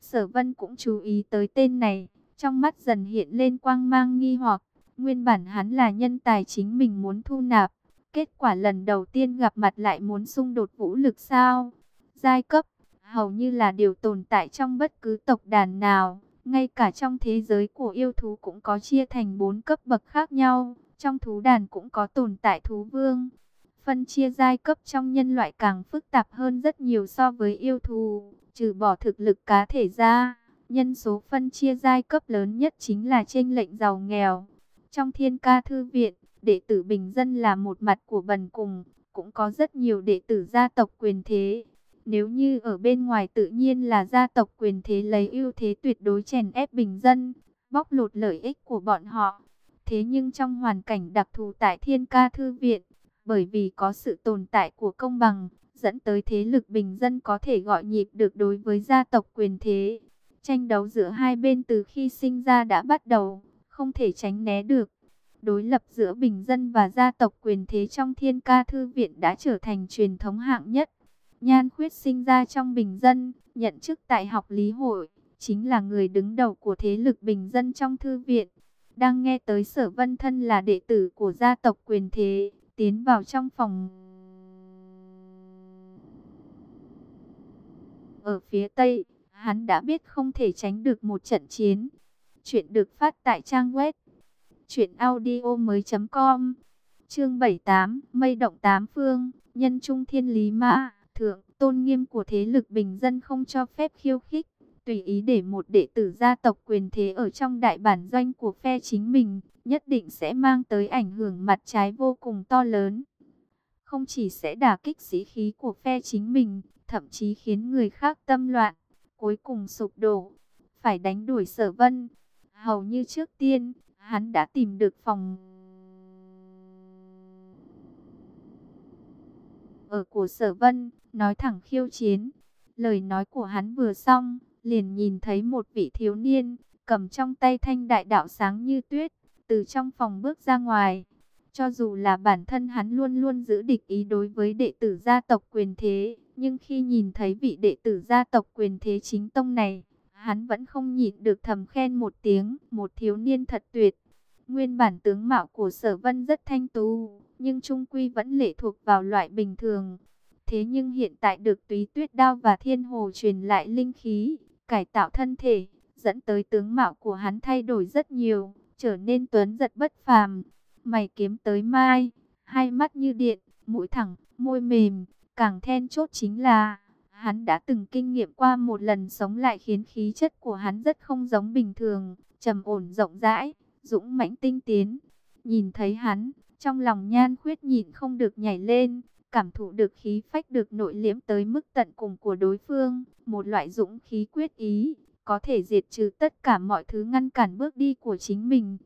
Sở vân cũng chú ý tới tên này. Trong mắt dần hiện lên quang mang nghi hoặc. Nguyên bản hắn là nhân tài chính mình muốn thu nạp. Kết quả lần đầu tiên gặp mặt lại muốn xung đột vũ lực sao? Giai cấp, hầu như là điều tồn tại trong bất cứ tộc đàn nào. Ngay cả trong thế giới của yêu thú cũng có chia thành bốn cấp bậc khác nhau. Trong thú đàn cũng có tồn tại thú vương. Phân chia giai cấp trong nhân loại càng phức tạp hơn rất nhiều so với yêu thú. Trừ bỏ thực lực cá thể ra, nhân số phân chia giai cấp lớn nhất chính là chênh lệnh giàu nghèo. Trong thiên ca thư viện, đệ tử bình dân là một mặt của bần cùng, cũng có rất nhiều đệ tử gia tộc quyền thế. Nếu như ở bên ngoài tự nhiên là gia tộc quyền thế lấy ưu thế tuyệt đối chèn ép bình dân, bóc lột lợi ích của bọn họ. Thế nhưng trong hoàn cảnh đặc thù tại Thiên Ca Thư Viện, bởi vì có sự tồn tại của công bằng, dẫn tới thế lực bình dân có thể gọi nhịp được đối với gia tộc quyền thế. Tranh đấu giữa hai bên từ khi sinh ra đã bắt đầu, không thể tránh né được. Đối lập giữa bình dân và gia tộc quyền thế trong Thiên Ca Thư Viện đã trở thành truyền thống hạng nhất. Nhan Khuyết sinh ra trong bình dân, nhận chức tại học lý hội, chính là người đứng đầu của thế lực bình dân trong thư viện. Đang nghe tới sở vân thân là đệ tử của gia tộc quyền thế, tiến vào trong phòng. Ở phía tây, hắn đã biết không thể tránh được một trận chiến. Chuyện được phát tại trang web chuyểnaudio.com Chương 78, mây động tám phương, nhân trung thiên lý mã, thượng, tôn nghiêm của thế lực bình dân không cho phép khiêu khích, tùy ý để một đệ tử gia tộc quyền thế ở trong đại bản doanh của phe chính mình, nhất định sẽ mang tới ảnh hưởng mặt trái vô cùng to lớn. Không chỉ sẽ đả kích sĩ khí của phe chính mình, thậm chí khiến người khác tâm loạn, cuối cùng sụp đổ, phải đánh đuổi sở vân. Hầu như trước tiên, hắn đã tìm được phòng ở của sở vân, nói thẳng khiêu chiến. Lời nói của hắn vừa xong, liền nhìn thấy một vị thiếu niên, cầm trong tay thanh đại đạo sáng như tuyết, từ trong phòng bước ra ngoài. Cho dù là bản thân hắn luôn luôn giữ địch ý đối với đệ tử gia tộc quyền thế, nhưng khi nhìn thấy vị đệ tử gia tộc quyền thế chính tông này, hắn vẫn không nhịn được thầm khen một tiếng, một thiếu niên thật tuyệt. Nguyên bản tướng mạo của sở vân rất thanh tú, nhưng trung quy vẫn lệ thuộc vào loại bình thường. Thế nhưng hiện tại được túy tuyết đao và thiên hồ truyền lại linh khí, cải tạo thân thể, dẫn tới tướng mạo của hắn thay đổi rất nhiều, trở nên tuấn giật bất phàm. Mày kiếm tới mai, hai mắt như điện, mũi thẳng, môi mềm, càng then chốt chính là hắn đã từng kinh nghiệm qua một lần sống lại khiến khí chất của hắn rất không giống bình thường, trầm ổn rộng rãi, dũng mãnh tinh tiến. Nhìn thấy hắn, trong lòng nhan khuyết nhịn không được nhảy lên, cảm thụ được khí phách được nội liễm tới mức tận cùng của đối phương, một loại dũng khí quyết ý, có thể diệt trừ tất cả mọi thứ ngăn cản bước đi của chính mình.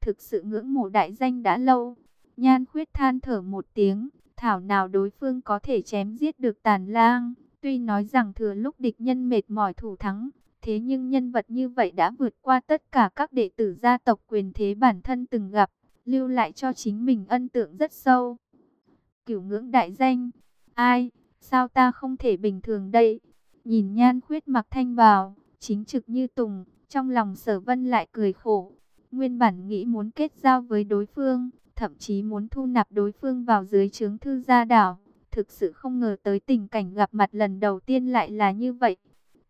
Thực sự ngưỡng mộ đại danh đã lâu, nhan khuyết than thở một tiếng, thảo nào đối phương có thể chém giết được tàn lang. Tuy nói rằng thừa lúc địch nhân mệt mỏi thủ thắng, thế nhưng nhân vật như vậy đã vượt qua tất cả các đệ tử gia tộc quyền thế bản thân từng gặp, lưu lại cho chính mình ân tượng rất sâu. Cửu ngưỡng đại danh, ai, sao ta không thể bình thường đây? Nhìn nhan khuyết mặc thanh vào, chính trực như tùng, trong lòng sở vân lại cười khổ. Nguyên bản nghĩ muốn kết giao với đối phương, thậm chí muốn thu nạp đối phương vào dưới trướng thư gia đảo. Thực sự không ngờ tới tình cảnh gặp mặt lần đầu tiên lại là như vậy.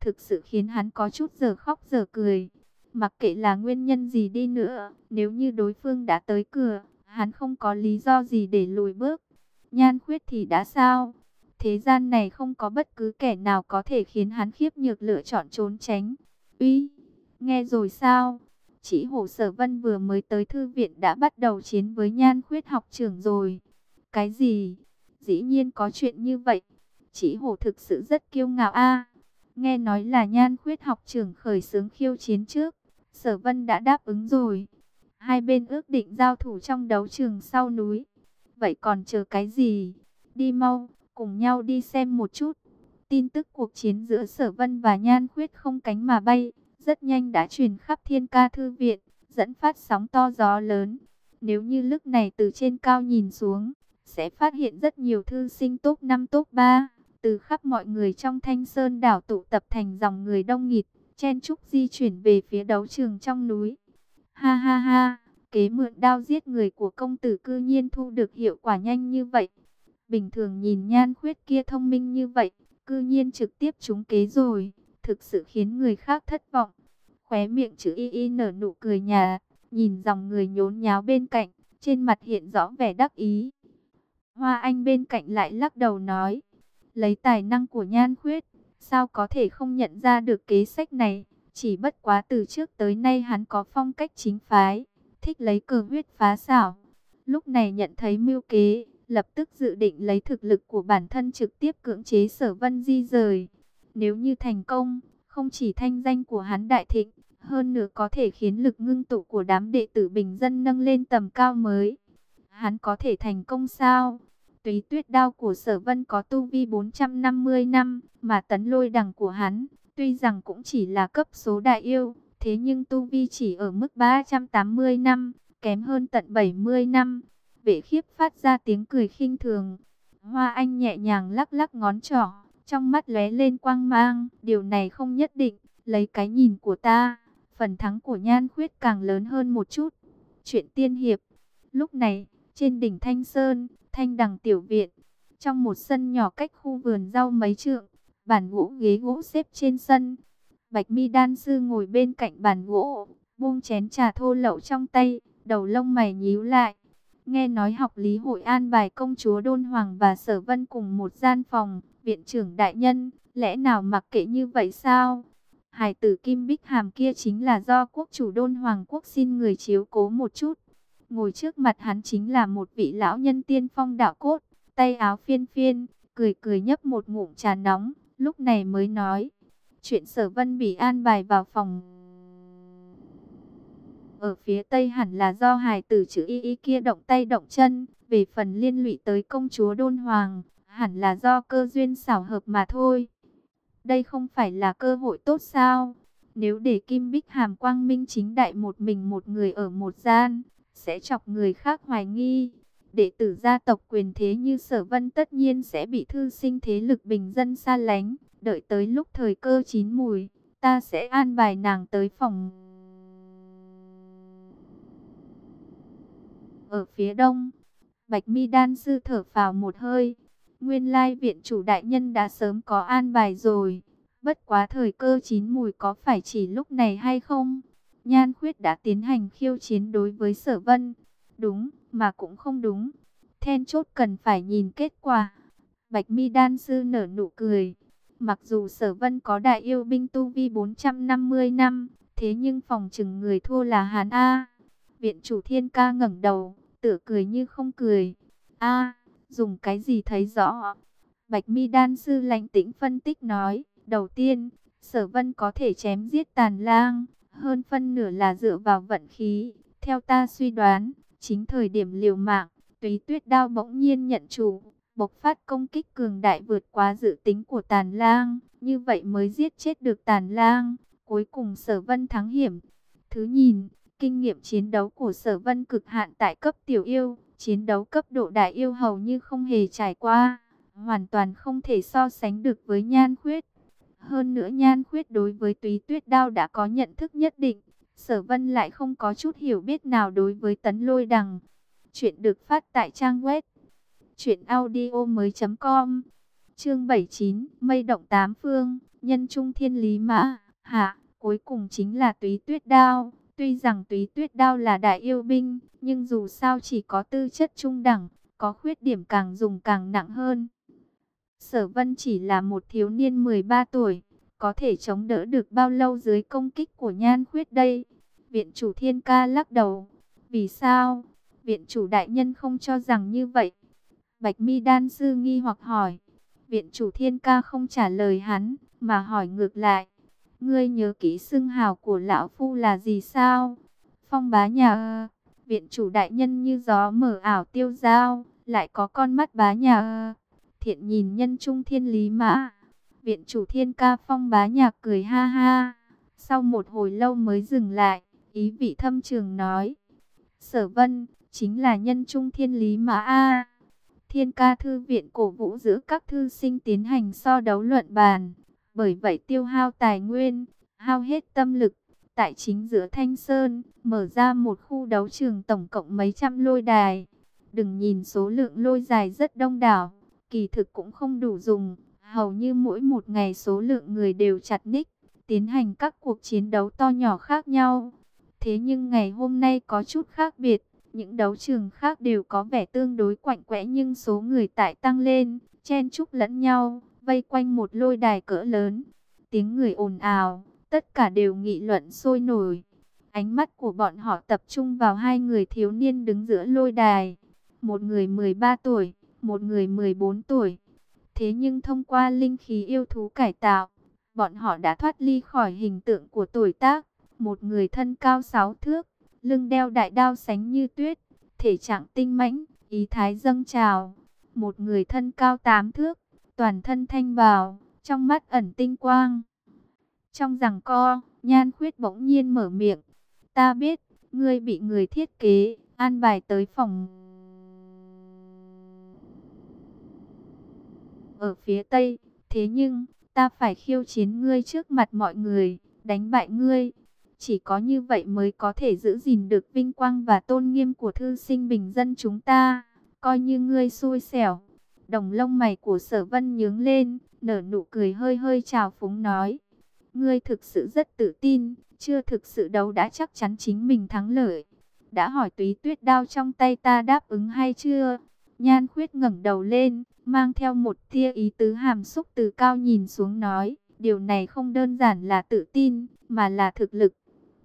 Thực sự khiến hắn có chút giờ khóc giờ cười. Mặc kệ là nguyên nhân gì đi nữa, nếu như đối phương đã tới cửa, hắn không có lý do gì để lùi bước. Nhan khuyết thì đã sao? Thế gian này không có bất cứ kẻ nào có thể khiến hắn khiếp nhược lựa chọn trốn tránh. Uy, nghe rồi sao? Chỉ hồ sở vân vừa mới tới thư viện đã bắt đầu chiến với nhan khuyết học trưởng rồi. Cái gì? Dĩ nhiên có chuyện như vậy. Chỉ hồ thực sự rất kiêu ngạo a. nghe nói là nhan khuyết học trưởng khởi xướng khiêu chiến trước. Sở vân đã đáp ứng rồi. Hai bên ước định giao thủ trong đấu trường sau núi. Vậy còn chờ cái gì? Đi mau, cùng nhau đi xem một chút. Tin tức cuộc chiến giữa Sở Vân và Nhan Khuyết không cánh mà bay, rất nhanh đã truyền khắp Thiên Ca thư viện, dẫn phát sóng to gió lớn. Nếu như lúc này từ trên cao nhìn xuống, sẽ phát hiện rất nhiều thư sinh top 5 top 3, từ khắp mọi người trong Thanh Sơn đảo tụ tập thành dòng người đông nghịt, chen chúc di chuyển về phía đấu trường trong núi. Ha ha ha, kế mượn đao giết người của công tử cư nhiên thu được hiệu quả nhanh như vậy. Bình thường nhìn nhan khuyết kia thông minh như vậy, cư nhiên trực tiếp trúng kế rồi, thực sự khiến người khác thất vọng. Khóe miệng chữ y y nở nụ cười nhà, nhìn dòng người nhốn nháo bên cạnh, trên mặt hiện rõ vẻ đắc ý. Hoa Anh bên cạnh lại lắc đầu nói, lấy tài năng của nhan khuyết, sao có thể không nhận ra được kế sách này, chỉ bất quá từ trước tới nay hắn có phong cách chính phái, thích lấy cờ huyết phá xảo. Lúc này nhận thấy mưu kế, lập tức dự định lấy thực lực của bản thân trực tiếp cưỡng chế sở vân di rời. Nếu như thành công, không chỉ thanh danh của hắn đại thịnh, hơn nữa có thể khiến lực ngưng tụ của đám đệ tử bình dân nâng lên tầm cao mới. Hắn có thể thành công sao? Túy tuyết đao của sở vân có tu vi 450 năm, mà tấn lôi đằng của hắn, tuy rằng cũng chỉ là cấp số đại yêu, thế nhưng tu vi chỉ ở mức 380 năm, kém hơn tận 70 năm. Vệ khiếp phát ra tiếng cười khinh thường. Hoa Anh nhẹ nhàng lắc lắc ngón trỏ, trong mắt lóe lên quang mang. Điều này không nhất định, lấy cái nhìn của ta, phần thắng của nhan khuyết càng lớn hơn một chút. Chuyện tiên hiệp, lúc này, trên đỉnh Thanh Sơn, Thanh Đằng Tiểu Viện, trong một sân nhỏ cách khu vườn rau mấy trượng, Bản gỗ ghế gỗ xếp trên sân. Bạch mi đan sư ngồi bên cạnh bàn gỗ, buông chén trà thô lậu trong tay, đầu lông mày nhíu lại. Nghe nói học lý hội an bài công chúa Đôn Hoàng và Sở Vân cùng một gian phòng, viện trưởng đại nhân, lẽ nào mặc kệ như vậy sao? Hải tử Kim Bích Hàm kia chính là do quốc chủ Đôn Hoàng quốc xin người chiếu cố một chút. Ngồi trước mặt hắn chính là một vị lão nhân tiên phong đạo cốt, tay áo phiên phiên, cười cười nhấp một ngụm trà nóng, lúc này mới nói. Chuyện sở vân bị an bài vào phòng. Ở phía tây hẳn là do hài tử chữ y y kia động tay động chân, về phần liên lụy tới công chúa Đôn Hoàng, hẳn là do cơ duyên xảo hợp mà thôi. Đây không phải là cơ hội tốt sao? Nếu để Kim Bích Hàm Quang Minh chính đại một mình một người ở một gian, sẽ chọc người khác hoài nghi. Đệ tử gia tộc quyền thế như sở vân tất nhiên sẽ bị thư sinh thế lực bình dân xa lánh. Đợi tới lúc thời cơ chín mùi, ta sẽ an bài nàng tới phòng. Ở phía đông, Bạch Mi Đan sư thở phào một hơi. Nguyên lai viện chủ đại nhân đã sớm có an bài rồi. Bất quá thời cơ chín mùi có phải chỉ lúc này hay không? Nhan khuyết đã tiến hành khiêu chiến đối với sở vân. Đúng, mà cũng không đúng. Then chốt cần phải nhìn kết quả. Bạch mi đan sư nở nụ cười. Mặc dù sở vân có đại yêu binh tu vi 450 năm, thế nhưng phòng chừng người thua là Hán A. Viện chủ thiên ca ngẩng đầu, tựa cười như không cười. A, dùng cái gì thấy rõ? Bạch mi đan sư lạnh tĩnh phân tích nói, đầu tiên, sở vân có thể chém giết tàn lang, hơn phân nửa là dựa vào vận khí. Theo ta suy đoán, chính thời điểm liều mạng, túy tuyết đao bỗng nhiên nhận chủ, bộc phát công kích cường đại vượt quá dự tính của tàn lang, như vậy mới giết chết được tàn lang, cuối cùng sở vân thắng hiểm. Thứ nhìn, kinh nghiệm chiến đấu của sở vân cực hạn tại cấp tiểu yêu, chiến đấu cấp độ đại yêu hầu như không hề trải qua, hoàn toàn không thể so sánh được với nhan khuyết. Hơn nữa nhan khuyết đối với túy tuyết đao đã có nhận thức nhất định, sở vân lại không có chút hiểu biết nào đối với tấn lôi đằng. Chuyện được phát tại trang web Chuyện audio mới com. Chương 79 Mây động tám phương, Nhân trung thiên lý mã, Hạ, Cuối cùng chính là túy tuyết đao. Tuy rằng túy tuyết đao là đại yêu binh, Nhưng dù sao chỉ có tư chất trung đẳng, Có khuyết điểm càng dùng càng nặng hơn. Sở vân chỉ là một thiếu niên 13 tuổi, Có thể chống đỡ được bao lâu dưới công kích của nhan khuyết đây? Viện chủ thiên ca lắc đầu. Vì sao? Viện chủ đại nhân không cho rằng như vậy. Bạch mi đan sư nghi hoặc hỏi. Viện chủ thiên ca không trả lời hắn, mà hỏi ngược lại. Ngươi nhớ kỹ xưng hào của lão phu là gì sao? Phong bá nhà Viện chủ đại nhân như gió mở ảo tiêu dao, lại có con mắt bá nhà Thiện nhìn nhân trung thiên lý mã. Viện chủ thiên ca phong bá nhạc cười ha ha. Sau một hồi lâu mới dừng lại, ý vị thâm trường nói. Sở vân, chính là nhân trung thiên lý mã A. Thiên ca thư viện cổ vũ giữa các thư sinh tiến hành so đấu luận bàn. Bởi vậy tiêu hao tài nguyên, hao hết tâm lực. Tại chính giữa Thanh Sơn, mở ra một khu đấu trường tổng cộng mấy trăm lôi đài. Đừng nhìn số lượng lôi dài rất đông đảo, kỳ thực cũng không đủ dùng. Hầu như mỗi một ngày số lượng người đều chặt ních, tiến hành các cuộc chiến đấu to nhỏ khác nhau. Thế nhưng ngày hôm nay có chút khác biệt. Những đấu trường khác đều có vẻ tương đối quạnh quẽ nhưng số người tại tăng lên, chen chúc lẫn nhau, vây quanh một lôi đài cỡ lớn. Tiếng người ồn ào, tất cả đều nghị luận sôi nổi. Ánh mắt của bọn họ tập trung vào hai người thiếu niên đứng giữa lôi đài. Một người 13 tuổi, một người 14 tuổi. Thế nhưng thông qua linh khí yêu thú cải tạo, bọn họ đã thoát ly khỏi hình tượng của tuổi tác. Một người thân cao 6 thước, lưng đeo đại đao sánh như tuyết, thể trạng tinh mãnh, ý thái dâng trào. Một người thân cao tám thước, toàn thân thanh bào, trong mắt ẩn tinh quang. Trong rằng co, nhan khuyết bỗng nhiên mở miệng. Ta biết, ngươi bị người thiết kế, an bài tới phòng. Ở phía tây, thế nhưng, ta phải khiêu chiến ngươi trước mặt mọi người, đánh bại ngươi. Chỉ có như vậy mới có thể giữ gìn được vinh quang và tôn nghiêm của thư sinh bình dân chúng ta. Coi như ngươi xui xẻo. Đồng lông mày của sở vân nhướng lên, nở nụ cười hơi hơi trào phúng nói. ngươi thực sự rất tự tin, chưa thực sự đấu đã chắc chắn chính mình thắng lợi. Đã hỏi túy tuyết đao trong tay ta đáp ứng hay chưa? Nhan khuyết ngẩng đầu lên, mang theo một tia ý tứ hàm xúc từ cao nhìn xuống nói. Điều này không đơn giản là tự tin, mà là thực lực.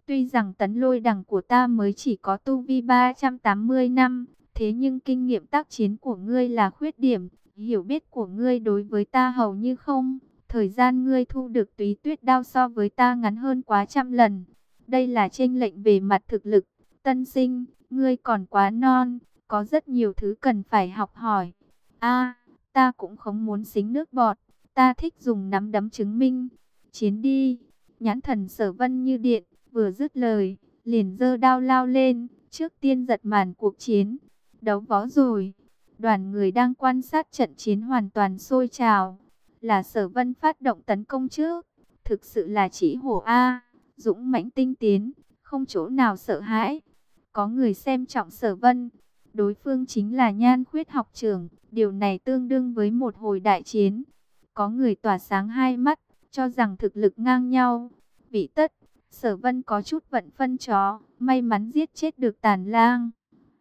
Tuy rằng tấn lôi đằng của ta mới chỉ có tu vi 380 năm, thế nhưng kinh nghiệm tác chiến của ngươi là khuyết điểm, hiểu biết của ngươi đối với ta hầu như không. Thời gian ngươi thu được túy tuyết đao so với ta ngắn hơn quá trăm lần. Đây là tranh lệnh về mặt thực lực. Tân sinh, ngươi còn quá non, có rất nhiều thứ cần phải học hỏi. a ta cũng không muốn xính nước bọt, ta thích dùng nắm đấm chứng minh. Chiến đi, nhãn thần sở vân như điện, vừa dứt lời, liền dơ đao lao lên, trước tiên giật màn cuộc chiến. Đấu võ rồi, đoàn người đang quan sát trận chiến hoàn toàn sôi trào. Là sở vân phát động tấn công trước, thực sự là chỉ hổ A, dũng mãnh tinh tiến, không chỗ nào sợ hãi. Có người xem trọng sở vân, đối phương chính là nhan khuyết học trường, điều này tương đương với một hồi đại chiến. Có người tỏa sáng hai mắt, cho rằng thực lực ngang nhau. Vị tất, sở vân có chút vận phân chó, may mắn giết chết được tàn lang.